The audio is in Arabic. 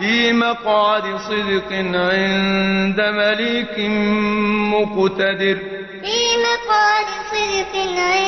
في مقعد صدق عند مليك مقتدر. في مقعد صدق عند